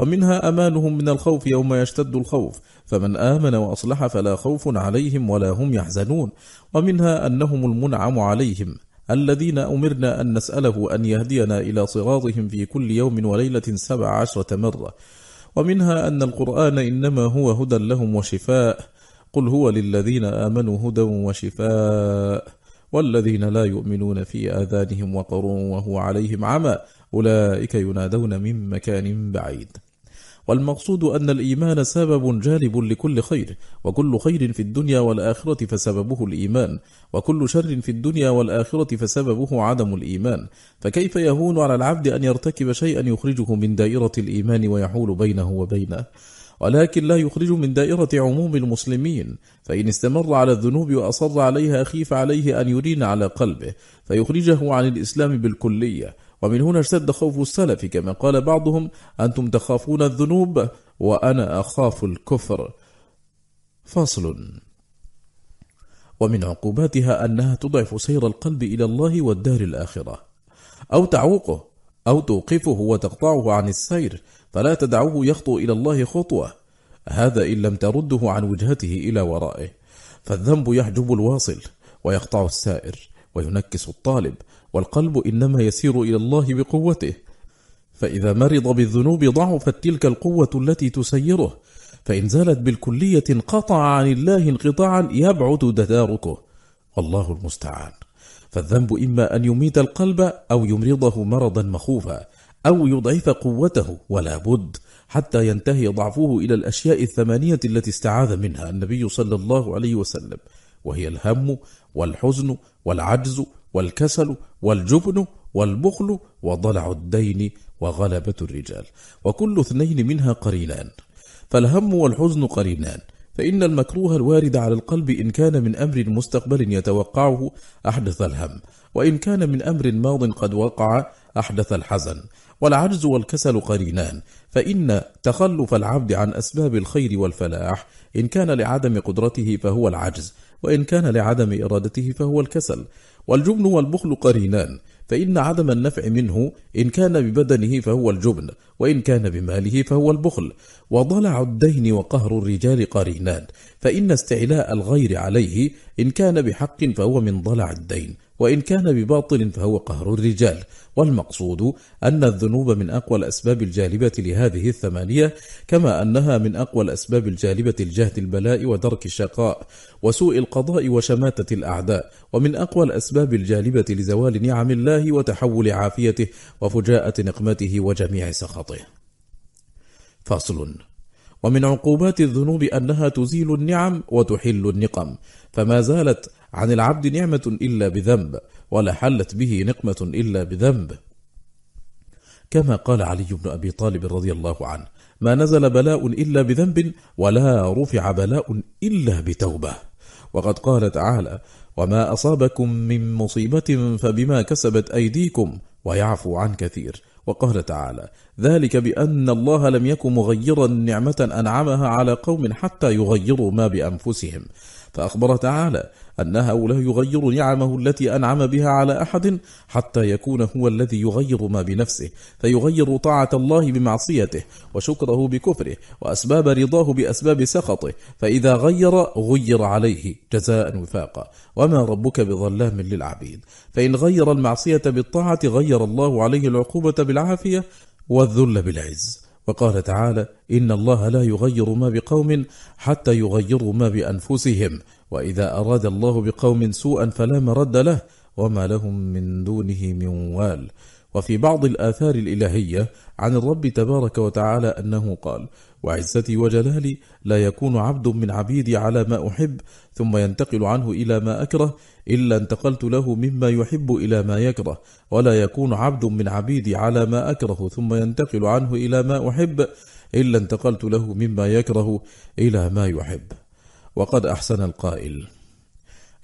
[SPEAKER 1] ومنها أمانهم من الخوف يوم يشتد الخوف فمن آمن وأصلح فلا خوف عليهم ولا هم يحزنون ومنها أنهم المنعم عليهم الذين أمرنا أن نسأله أن يهدينا إلى صراطهم في كل يوم وليلة سبع عشرة مرة ومنها أن القرآن إنما هو هدى لهم وشفاء قل هو للذين آمنوا هدى وشفاء والذين لا يؤمنون في آذانهم وقر وهو عليهم عمى أولئك ينادون من مكان بعيد. والمقصود أن الإيمان سبب جالب لكل خير وكل خير في الدنيا والآخرة فسببه الإيمان وكل شر في الدنيا والآخرة فسببه عدم الإيمان. فكيف يهون على العبد أن يرتكب شيئا يخرجه من دائرة الإيمان ويحول بينه وبينه؟ ولكن لا يخرج من دائرة عموم المسلمين. فإن استمر على الذنوب وأصر عليها خيف عليه أن يرين على قلبه. فيخرجه عن الإسلام بالكلية. ومن هنا اشتد خوف السلف كما قال بعضهم أنتم تخافون الذنوب وأنا أخاف الكفر. فصل ومن عقوباتها أنها تضعف سير القلب إلى الله والدار الآخرة. أو تعوقه أو توقفه وتقطعه عن السير فلا تدعوه يخطو إلى الله خطوة. هذا إن لم ترده عن وجهته إلى ورائه. فالذنب يحجب الواصل ويقطع السائر وينكس الطالب. والقلب إنما يسير إلى الله بقوته. فإذا مرض بالذنوب ضعفت تلك القوة التي تسيره فإن زالت بالكلية انقطع عن الله انقطاعا يبعد تداركه. والله المستعان. فالذنب إما أن يميت القلب أو يمرضه مرضا مخوفا أو يضعف قوته ولا بد حتى ينتهي ضعفه إلى الأشياء الثمانية التي استعاذ منها النبي صلى الله عليه وسلم وهي الهم والحزن والعجز والكسل والجبن والبخل وضلع الدين وغلبة الرجال وكل اثنين منها قرينان فالهم والحزن قرينان فإن المكروه الوارد على القلب إن كان من أمر مستقبل يتوقعه أحدث الهم وإن كان من أمر ماض قد وقع أحدث الحزن والعجز والكسل قرينان فإن تخلف العبد عن أسباب الخير والفلاح إن كان لعدم قدرته فهو العجز وإن كان لعدم إرادته فهو الكسل والجبن والبخل قرينان فإن عدم النفع منه إن كان ببدنه فهو الجبن وإن كان بماله فهو البخل. وضلع الدين وقهر الرجال قرينان فإن استعلاء الغير عليه إن كان بحق فهو من ضلع الدين وإن كان بباطل فهو قهر الرجال. والمقصود أن الذنوب من أقوى الأسباب الجالبة لهذه الثمانية كما أنها من أقوى الأسباب الجالبة لجهد البلاء ودرك الشقاء وسوء القضاء وشماتة الأعداء ومن أقوى الأسباب الجالبة لزوال نعم الله وتحول عافيته وفجاءة نقمته وجميع سخطه. فصل ومن عقوبات الذنوب أنها تزيل النعم وتحل النقم. فما زالت عن العبد نعمة إلا بذنب ولا حلت به نقمة إلا بذنب. كما قال علي بن أبي طالب رضي الله عنه ما نزل بلاء إلا بذنب ولا رفع بلاء إلا بتوبة. وقد قال تعالى وما أصابكم من مصيبة فبما كسبت أيديكم ويعفو عن كثير. وقال تعالى ذلك بأن الله لم يكن مغيرا نعمة أنعمها على قوم حتى يغيروا ما بأنفسهم. فأخبر تعالى أن هؤلاء يغير نعمه التي أنعم بها على أحد حتى يكون هو الذي يغير ما بنفسه فيغير طاعة الله بمعصيته وشكره بكفره وأسباب رضاه بأسباب سخطه فإذا غير غير عليه جزاء وفاقا. وما ربك بظلام للعبيد. فإن غير المعصية بالطاعة غير الله عليه العقوبة بالعافية والذل بالعز. وقال تعالى إن الله لا يغير ما بقوم حتى يغيروا ما بأنفسهم وإذا أراد الله بقوم سوءا فلا مرد له وما لهم من دونه من وال. وفي بعض الآثار الإلهية عن الرب تبارك وتعالى أنه قال وعزتي وجلالي لا يكون عبد من عبيدي على ما أحب ثم ينتقل عنه إلى ما أكره إلا انتقلت له مما يحب إلى ما يكره ولا يكون عبد من عبيدي على ما أكره ثم ينتقل عنه إلى ما أحب إلا انتقلت له مما يكره إلى ما يحب. وقد أحسن القائل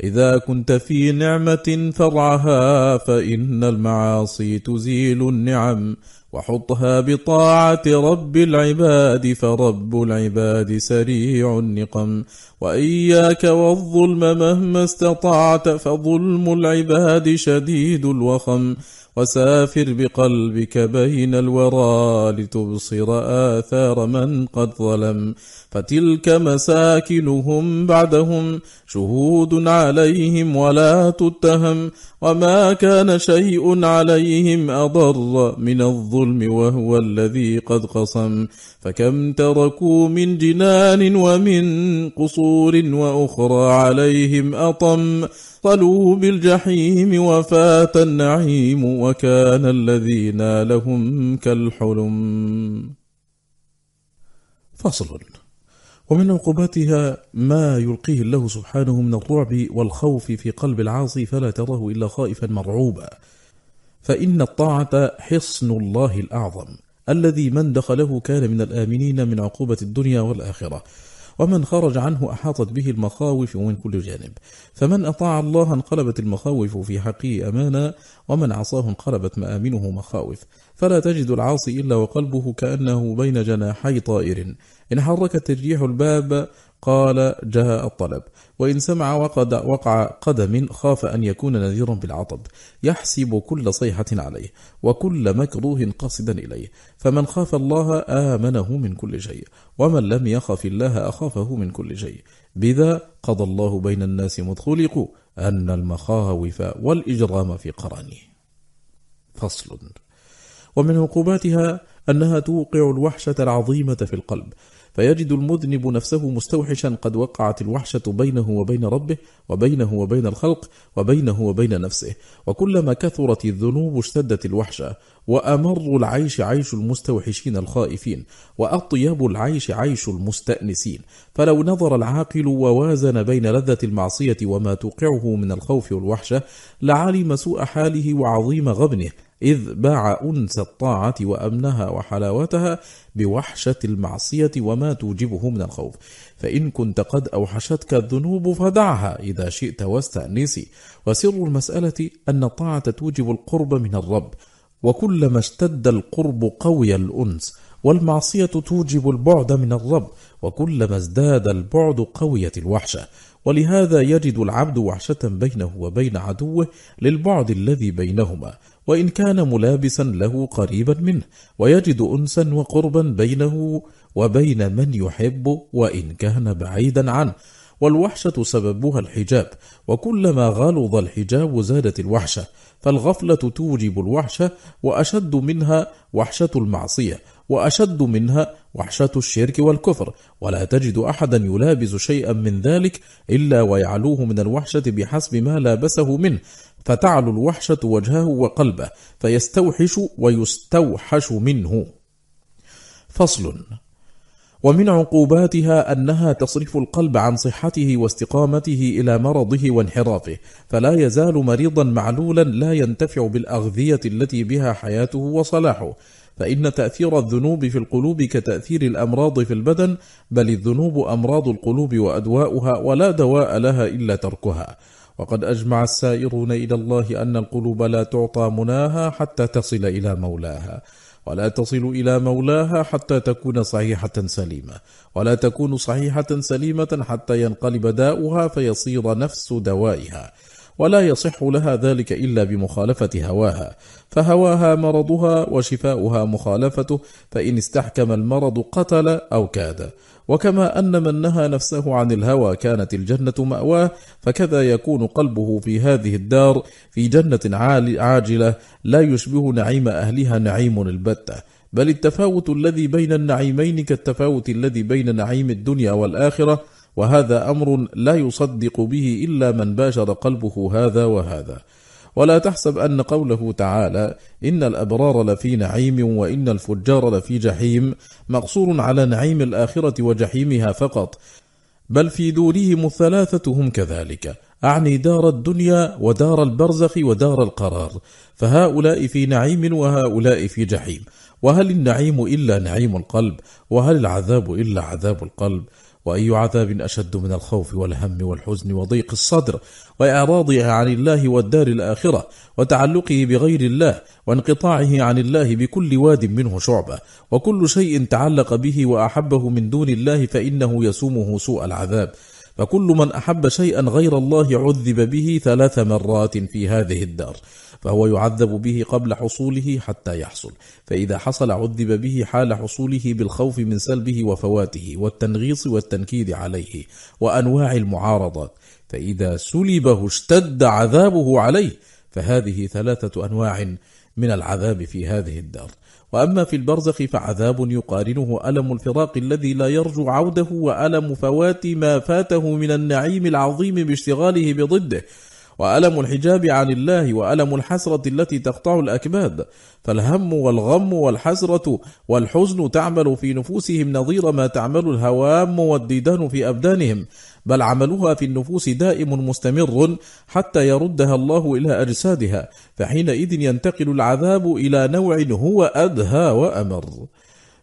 [SPEAKER 1] إذا كنت في نعمة فرعها فإن المعاصي تزيل النعم. وحطها بطاعة رب العباد فرب العباد سريع النقم. وإياك والظلم مهما استطعت فظلم العباد شديد الوخم. وسافر بقلبك بين الورى لتبصر آثار من قد ظلم. فتلك مساكنهم بعدهم شهود عليهم ولا تتهم وما كان شيء عليهم أضر من الظلم وهو الذي قد قصم فكم تركوا من جنان ومن قصور وأخرى عليهم أطم. طلوا بالجحيم وفات النعيم وكان الذين لهم كالحلم. فصل. ومن عقوباتها ما يلقيه الله سبحانه من الرعب والخوف في قلب العاصي فلا تراه إلا خائفا مرعوبا. فإن الطاعة حصن الله الأعظم. الذي من دخله كان من الآمنين من عقوبة الدنيا والآخرة. ومن خرج عنه أحاطت به المخاوف من كل جانب. فمن أطاع الله انقلبت المخاوف في حقه أمانا ومن عصاه انقلبت مآمنه مخاوف. فلا تجد العاصي إلا وقلبه كأنه بين جناحي طائر. إن حركت الريح الباب قال جاء الطلب. وإن سمع وقد وقع قدم خاف أن يكون نذيرا بالعطب. يحسب كل صيحة عليه وكل مكروه قصدا إليه. فمن خاف الله آمنه من كل شيء ومن لم يخف الله أخافه من كل شيء. بذا قضى الله بين الناس مدخلق أن المخاوف والإجرام في قرانه. فصل. ومن عقوباتها أنها توقع الوحشة العظيمة في القلب. فيجد المذنب نفسه مستوحشا قد وقعت الوحشة بينه وبين ربه وبينه وبين الخلق وبينه وبين نفسه. وكلما كثرت الذنوب اشتدت الوحشة. وأمر العيش عيش المستوحشين الخائفين. وأطيب العيش عيش المستأنسين. فلو نظر العاقل ووازن بين لذة المعصية وما توقعه من الخوف والوحشة لعلم سوء حاله وعظيم غبنه. إذ باع أنس الطاعة وأمنها وحلاوتها بوحشة المعصية وما توجبه من الخوف. فإن كنت قد أوحشتك الذنوب فدعها إذا شئت واستأنسي. وسر المسألة أن الطاعة توجب القرب من الرب وكلما اشتد القرب قوي الأنس والمعصية توجب البعد من الرب وكلما ازداد البعد قويت الوحشة. ولهذا يجد العبد وحشة بينه وبين عدوه للبعد الذي بينهما وإن كان ملابسا له قريبا منه ويجد أنسا وقربا بينه وبين من يحب وإن كان بعيدا عنه. والوحشة سببها الحجاب وكلما غلظ الحجاب زادت الوحشة فالغفلة توجب الوحشة وأشد منها وحشة المعصية. وأشد منها وحشة الشرك والكفر. ولا تجد أحدا يلابس شيئا من ذلك إلا ويعلوه من الوحشة بحسب ما لابسه منه. فتعلو الوحشة وجهه وقلبه فيستوحش ويستوحش منه. فصل. ومن عقوباتها أنها تصرف القلب عن صحته واستقامته إلى مرضه وانحرافه فلا يزال مريضا معلولا لا ينتفع بالأغذية التي بها حياته وصلاحه. فإن تأثير الذنوب في القلوب كتأثير الأمراض في البدن بل الذنوب أمراض القلوب وأدواؤها ولا دواء لها إلا تركها. وقد أجمع السائرون إلى الله أن القلوب لا تعطى مناها حتى تصل إلى مولاها. ولا تصل إلى مولاها حتى تكون صحيحة سليمة. ولا تكون صحيحة سليمة حتى ينقلب داؤها فيصير نفس دوائها. ولا يصح لها ذلك إلا بمخالفة هواها. فهواها مرضها وشفاؤها مخالفته فإن استحكم المرض قتل أو كاد. وكما أن من نهى نفسه عن الهوى كانت الجنة مأواه فكذا يكون قلبه في هذه الدار في جنة عاجلة لا يشبه نعيم أهلها نعيم البتة. بل التفاوت الذي بين النعيمين كالتفاوت الذي بين نعيم الدنيا والآخرة وهذا أمر لا يصدق به إلا من باشر قلبه هذا وهذا. ولا تحسب أن قوله تعالى إن الأبرار لفي نعيم وإن الفجار لفي جحيم مقصور على نعيم الآخرة وجحيمها فقط بل في دورهم الثلاثة هم كذلك. أعني دار الدنيا ودار البرزخ ودار القرار. فهؤلاء في نعيم وهؤلاء في جحيم. وهل النعيم إلا نعيم القلب؟ وهل العذاب إلا عذاب القلب؟ وأي عذاب أشد من الخوف والهم والحزن وضيق الصدر وإعراضه عن الله والدار الآخرة وتعلقه بغير الله وانقطاعه عن الله بكل واد منه شعبة وكل شيء تعلق به وأحبه من دون الله فإنه يسومه سوء العذاب فكل من أحب شيئا غير الله عذب به ثلاث مرات في هذه الدار فهو يعذب به قبل حصوله حتى يحصل. فإذا حصل عذب به حال حصوله بالخوف من سلبه وفواته والتنغيص والتنكيد عليه وأنواع المعارضات فإذا سلبه اشتد عذابه عليه فهذه ثلاثة أنواع من العذاب في هذه الدار. وأما في البرزخ فعذاب يقارنه ألم الفراق الذي لا يرجو عوده وألم فوات ما فاته من النعيم العظيم باشتغاله بضده. وألم الحجاب عن الله وألم الحسرة التي تقطع الأكباد فالهم والغم والحسرة والحزن تعمل في نفوسهم نظير ما تعمل الهوام والديدان في أبدانهم بل عملها في النفوس دائم مستمر حتى يردها الله إلى أجسادها فحينئذ ينتقل العذاب إلى نوع هو أدهى وأمر.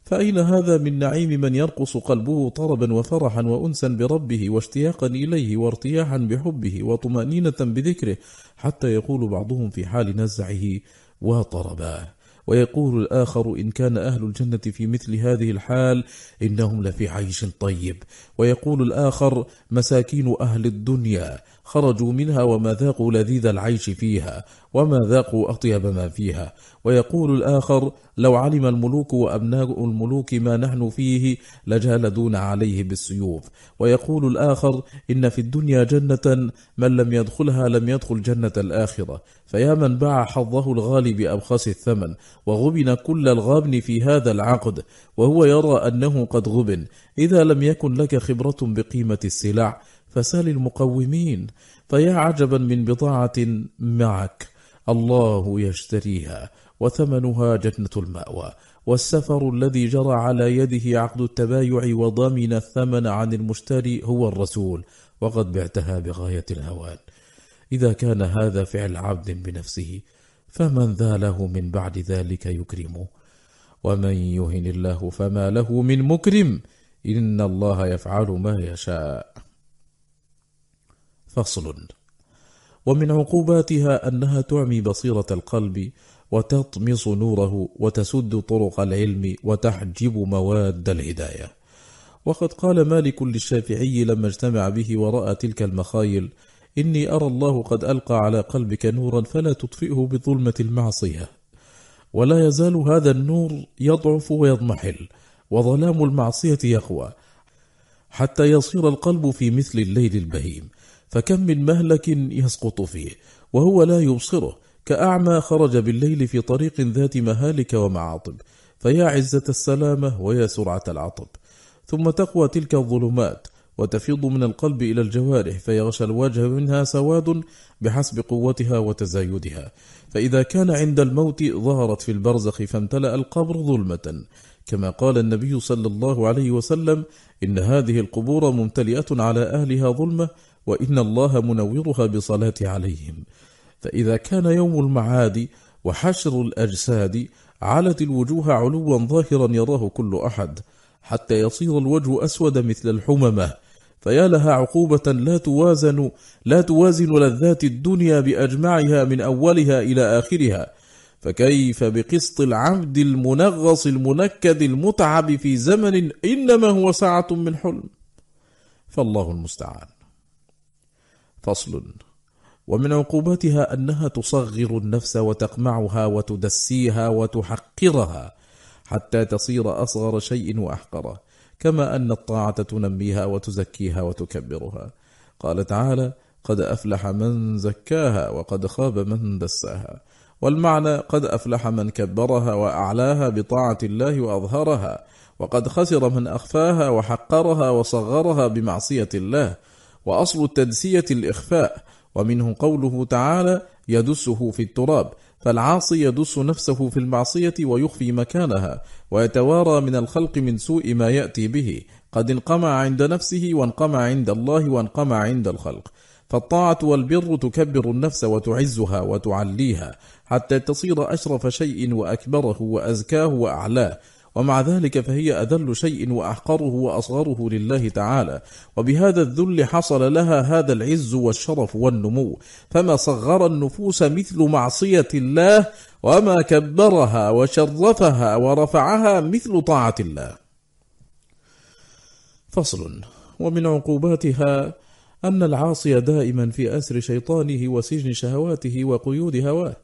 [SPEAKER 1] فأين هذا من نعيم من يرقص قلبه طربا وفرحا وأنسا بربه واشتياقا إليه وارتياحا بحبه وطمأنينة بذكره حتى يقول بعضهم في حال نزعه وطرباه ويقول الآخر إن كان أهل الجنة في مثل هذه الحال إنهم لفي عيش طيب. ويقول الآخر مساكين أهل الدنيا خرجوا منها وما ذاقوا لذيذ العيش فيها وما ذاقوا أطيب ما فيها. ويقول الآخر لو علم الملوك وأبناء الملوك ما نحن فيه لجالدون عليه بالسيوف. ويقول الآخر إن في الدنيا جنة من لم يدخلها لم يدخل جنة الآخرة. فيا من باع حظه الغالي بأبخس الثمن وغبن كل الغابن في هذا العقد وهو يرى أنه قد غبن. إذا لم يكن لك خبرة بقيمة السلع فسال المقومين فيا عجبا من بضاعة معك. الله يشتريها وثمنها جنة المأوى. والسفر الذي جرى على يده عقد التبايع وضامن الثمن عن المشتري هو الرسول وقد بعتها بغاية الهوان. إذا كان هذا فعل عبد بنفسه فمن ذا له من بعد ذلك يكرمه ومن يهن الله فما له من مكرم إن الله يفعل ما يشاء. فصل. ومن عقوباتها أنها تعمي بصيرة القلب وتطمس نوره وتسد طرق العلم وتحجب مواد الهداية. وقد قال مالك للشافعي لما اجتمع به ورأى تلك المخايل إني أرى الله قد ألقى على قلبك نورا فلا تطفئه بظلمة المعصية. ولا يزال هذا النور يضعف ويضمحل وظلام المعصية يقوى حتى يصير القلب في مثل الليل البهيم. فكم من مهلك يسقط فيه وهو لا يبصره كأعمى خرج بالليل في طريق ذات مهالك ومعاطب فيا عزة السلامة ويا سرعة العطب. ثم تقوى تلك الظلمات وتفيض من القلب إلى الجوارح فيغشى الوجه منها سواد بحسب قوتها وتزايدها. فإذا كان عند الموت ظهرت في البرزخ فامتلأ القبر ظلمة. كما قال النبي صلى الله عليه وسلم إن هذه القبور ممتلئة على أهلها ظلمة وإن الله منورها بصلاة عليهم. فإذا كان يوم المعاد وحشر الأجساد علت الوجوه علوا ظاهرا يراه كل أحد حتى يصير الوجه أسود مثل الحممة. فيا لها عقوبة لا توازن لا توازن لذات الدنيا بأجمعها من أولها إلى آخرها. فكيف بقسط العبد المنغص المنكد المتعب في زمن إنما هو ساعة من حلم؟ فالله المستعان. فصل. ومن عقوباتها أنها تصغر النفس وتقمعها وتدسيها وتحقرها حتى تصير أصغر شيء وأحقره كما أن الطاعة تنميها وتزكيها وتكبرها. قال تعالى قد أفلح من زكاها وقد خاب من دساها والمعنى قد أفلح من كبرها وأعلاها بطاعة الله وأظهرها وقد خسر من أخفاها وحقرها وصغرها بمعصية الله وأصل التدسية الإخفاء ومنه قوله تعالى يدسه في التراب فالعاصي يدس نفسه في المعصية ويخفي مكانها ويتوارى من الخلق من سوء ما يأتي به قد انقمع عند نفسه وانقمع عند الله وانقمع عند الخلق. فالطاعة والبر تكبر النفس وتعزها وتعليها حتى تصير أشرف شيء وأكبره وأزكاه وأعلاه. ومع ذلك فهي أذل شيء وأحقره وأصغره لله تعالى. وبهذا الذل حصل لها هذا العز والشرف والنمو. فما صغر النفوس مثل معصية الله وما كبرها وشرفها ورفعها مثل طاعة الله. فصل. ومن عقوباتها أن العاصي دائما في أسر شيطانه وسجن شهواته وقيود هواه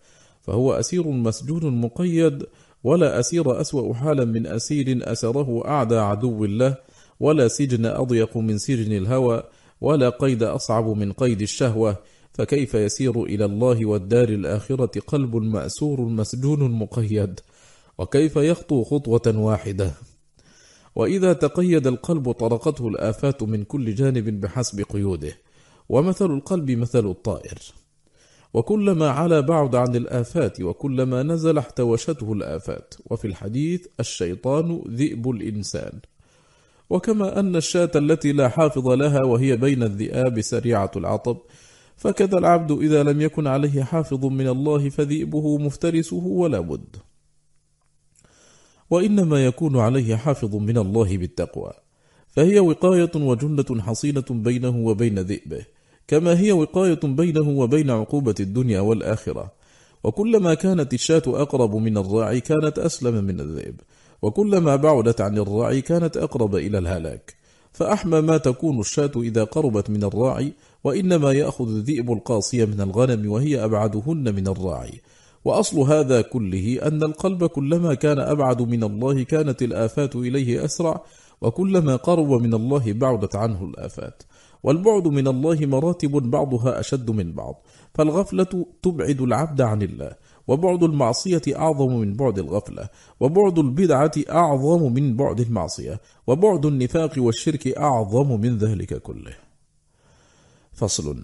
[SPEAKER 1] فهو أسير مسجون مقيد ولا أسير أسوأ حالا من أسير أسره أعدى عدو الله ولا سجن أضيق من سجن الهوى ولا قيد أصعب من قيد الشهوة. فكيف يسير إلى الله والدار الآخرة قلب مأسور مسجون مقيد؟ وكيف يخطو خطوة واحدة؟ وإذا تقيد القلب طرقته الآفات من كل جانب بحسب قيوده. ومثل القلب مثل الطائر. وكلما علا بعد عن الآفات وكلما نزل احتوشته الآفات. وفي الحديث الشيطان ذئب الإنسان. وكما أن الشاة التي لا حافظ لها وهي بين الذئاب سريعة العطب. فكذا العبد إذا لم يكن عليه حافظ من الله فذئبه مفترسه ولا بد. وإنما يكون عليه حافظ من الله بالتقوى. فهي وقاية وجنة حصينة بينه وبين ذئبه. كما هي وقاية بينه وبين عقوبة الدنيا والآخرة. وكلما كانت الشاة أقرب من الراعي كانت أسلم من الذئب. وكلما بعدت عن الراعي كانت أقرب إلى الهلاك. فأحمى ما تكون الشاة إذا قربت من الراعي وإنما يأخذ الذئب القاصية من الغنم وهي أبعدهن من الراعي. وأصل هذا كله أن القلب كلما كان أبعد من الله كانت الآفات إليه أسرع وكلما قرب من الله بعدت عنه الآفات. والبعد من الله مراتب بعضها أشد من بعض. فالغفلة تبعد العبد عن الله وبعد المعصية أعظم من بعد الغفلة وبعد البدعة أعظم من بعد المعصية وبعد النفاق والشرك أعظم من ذلك كله. فصل.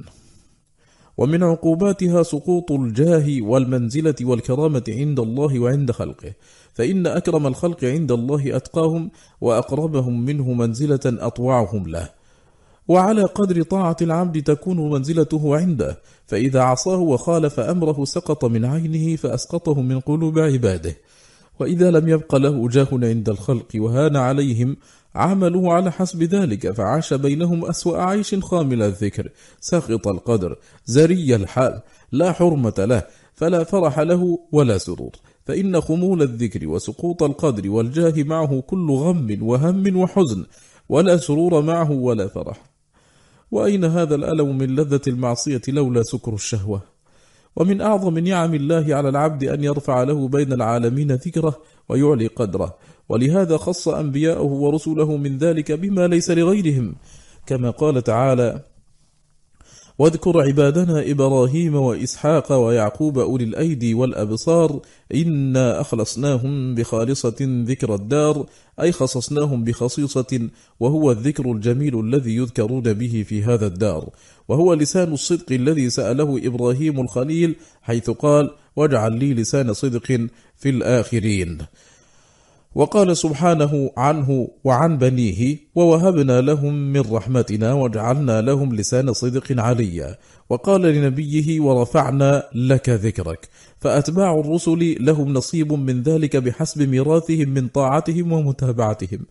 [SPEAKER 1] ومن عقوباتها سقوط الجاه والمنزلة والكرامة عند الله وعند خلقه فإن أكرم الخلق عند الله أتقاهم وأقربهم منه منزلة أطوعهم له. وعلى قدر طاعة العبد تكون منزلته عنده فإذا عصاه وخالف أمره سقط من عينه فأسقطه من قلوب عباده. وإذا لم يبق له جاه عند الخلق وهان عليهم عملوا على حسب ذلك فعاش بينهم أسوأ عيش خامل الذكر ساخط القدر زري الحال لا حرمة له فلا فرح له ولا سرور. فإن خمول الذكر وسقوط القدر والجاه معه كل غم وهم وحزن ولا سرور معه ولا فرح. وأين هذا الألم من لذة المعصية لولا سكر الشهوة؟ ومن أعظم نعم الله على العبد أن يرفع له بين العالمين ذكره ويعلي قدره. ولهذا خص أنبياءه ورسله من ذلك بما ليس لغيرهم كما قال تعالى واذكر عبادنا إبراهيم وإسحاق ويعقوب أولي الأيدي والأبصار إنا أخلصناهم بخالصة ذكر الدار أي خصصناهم بخصيصة وهو الذكر الجميل الذي يذكرون به في هذا الدار. وهو لسان الصدق الذي سأله إبراهيم الخليل حيث قال واجعل لي لسان صدق في الآخرين. وقال سبحانه عنه وعن بنيه ووهبنا لهم من رحمتنا وجعلنا لهم لسان صدق عليا. وقال لنبيه ورفعنا لك ذكرك. فأتباع الرسل لهم نصيب من ذلك بحسب ميراثهم من طاعتهم ومتابعتهم.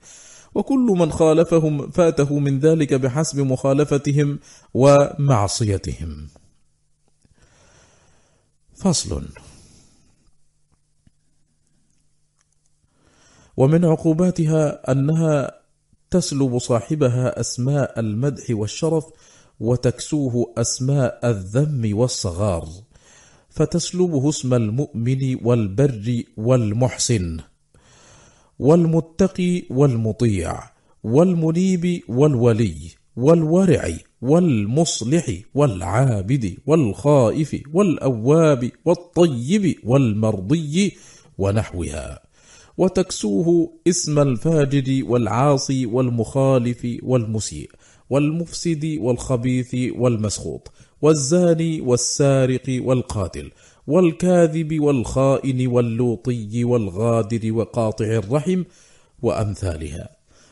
[SPEAKER 1] وكل من خالفهم فاته من ذلك بحسب مخالفتهم ومعصيتهم. فصل. ومن عقوباتها أنها تسلب صاحبها أسماء المدح والشرف وتكسوه أسماء الذم والصغار فتسلبه اسم المؤمن والبر والمحسن والمتقي والمطيع والمنيب والولي والورع والمصلح والعابد والخائف والأواب والطيب والمرضي ونحوها. وتكسوه اسم الفاجر والعاصي والمخالف والمسيء والمفسد والخبيث والمسخوط والزاني والسارق والقاتل والكاذب والخائن واللوطي والغادر وقاطع الرحم وأمثالها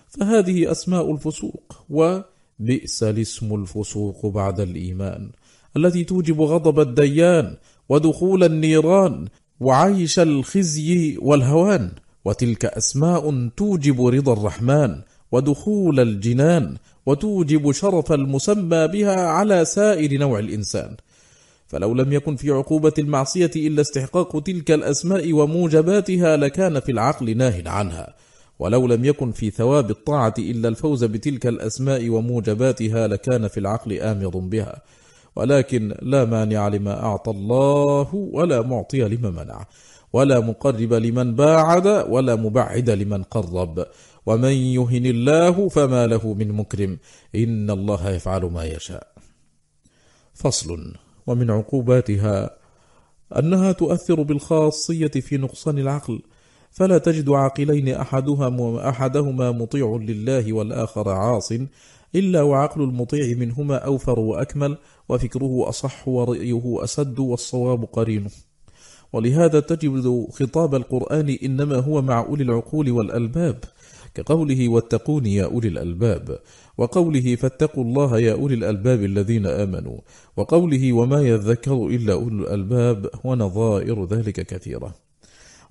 [SPEAKER 1] فهذه أسماء الفسوق وبئس الاسم الفسوق بعد الإيمان التي توجب غضب الديان ودخول النيران وعيش الخزي والهوان وتلك أسماء توجب رضا الرحمن ودخول الجنان وتوجب شرف المسمى بها على سائر نوع الإنسان. فلو لم يكن في عقوبة المعصية إلا استحقاق تلك الأسماء وموجباتها لكان في العقل ناه عنها. ولو لم يكن في ثواب الطاعة إلا الفوز بتلك الأسماء وموجباتها لكان في العقل آمر بها. ولكن لا مانع لما أعطى الله ولا معطي لما منع. ولا مقرب لمن باعد ولا مبعد لمن قرب. ومن يهن الله فما له من مكرم. إن الله يفعل ما يشاء. فصل. ومن عقوباتها أنها تؤثر بالخاصية في نقصان العقل. فلا تجد عاقلين أحدهما, أحدهما مطيع لله والآخر عاص. إلا وعقل المطيع منهما أوفر وأكمل. وفكره أصح ورأيه أسد والصواب قرينه. ولهذا تجد خطاب القرآن إنما هو مع أولي العقول والألباب كقوله واتقون يا أولي الألباب وقوله فاتقوا الله يا أولي الألباب الذين آمنوا وقوله وما يذكر إلا أولي الألباب ونظائر ذلك كثيرة.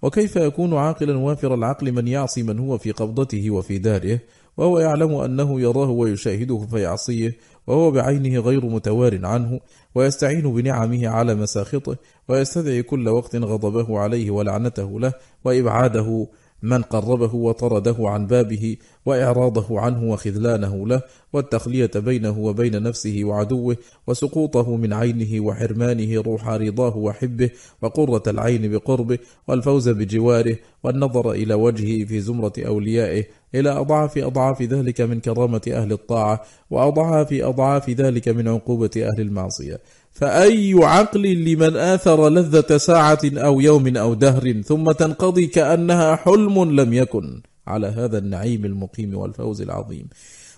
[SPEAKER 1] وكيف يكون عاقلا وافر العقل من يعصي من هو في قبضته وفي داره؟ وهو يعلم أنه يراه ويشاهده فيعصيه وهو بعينه غير متوار عنه ويستعين بنعمه على مساخطه ويستدعي كل وقت غضبه عليه ولعنته له وإبعاده من قربه وطرده عن بابه وإعراضه عنه وخذلانه له والتخلية بينه وبين نفسه وعدوه وسقوطه من عينه وحرمانه روح رضاه وحبه وقرة العين بقربه والفوز بجواره والنظر إلى وجهه في زمرة أوليائه إلى أضعاف أضعاف ذلك من كرامة أهل الطاعة وأضعاف أضعاف ذلك من عقوبة أهل المعصية. فأي عقل لمن آثر لذة ساعة أو يوم أو دهر ثم تنقضي كأنها حلم لم يكن على هذا النعيم المقيم والفوز العظيم.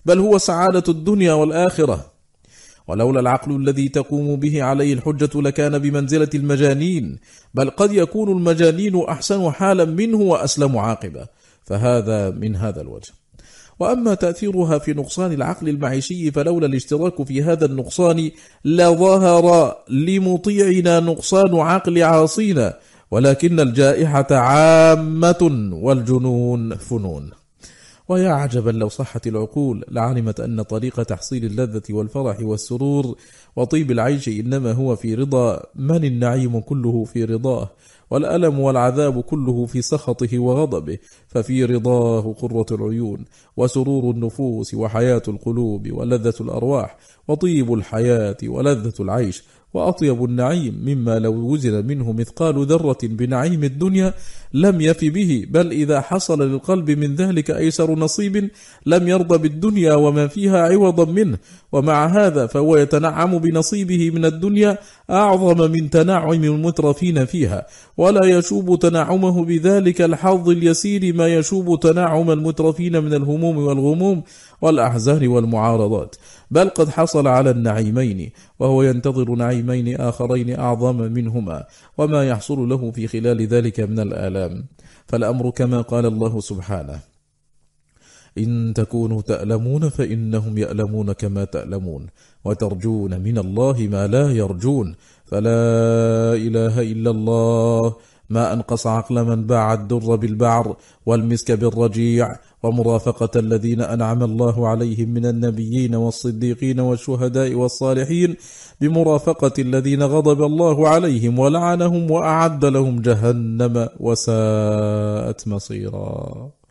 [SPEAKER 1] بل هو سعادة الدنيا والآخرة. ولولا العقل الذي تقوم به عليه الحجة لكان بمنزلة المجانين. بل قد يكون المجانين أحسن حالا منه وأسلم عاقبة. فهذا من هذا الوجه. وأما تأثيرها في نقصان العقل المعيشي فلولا الاشتراك في هذا النقصان لظهر لمطيعنا نقصان عقل عاصينا ولكن الجائحة عامة والجنون فنون. ويا عجبا لو صحت العقول لعلمت أن طريق تحصيل اللذة والفرح والسرور وطيب العيش إنما هو في رضا. من النعيم كله في رضاه والألم والعذاب كله في سخطه وغضبه ففي رضاه قرة العيون وسرور النفوس وحياة القلوب ولذة الأرواح وطيب الحياة ولذة العيش. وأطيب النعيم مما لو وزن منه مثقال ذرة بنعيم الدنيا لم يف به بل إذا حصل للقلب من ذلك أيسر نصيب لم يرضى بالدنيا وما فيها عوضا منه. ومع هذا فهو يتنعم بنصيبه من الدنيا أعظم من تنعم المترفين فيها. ولا يشوب تنعمه بذلك الحظ اليسير ما يشوب تنعم المترفين من الهموم والغموم والأحزان والمعارضات. بل قد حصل على النعيمين وهو ينتظر نعيمين آخرين أعظم منهما وما يحصل له في خلال ذلك من الآلام. فالأمر كما قال الله سبحانه إن تكونوا تألمون فإنهم يألمون كما تألمون وترجون من الله ما لا يرجون. فلا إله إلا الله ما أنقص عقل من باع الدر بالبعر والمسك بالرجيع ومرافقة الذين أنعم الله عليهم من النبيين والصديقين والشهداء والصالحين بمرافقة الذين غضب الله عليهم ولعنهم وأعد لهم جهنم وساءت مصيرا.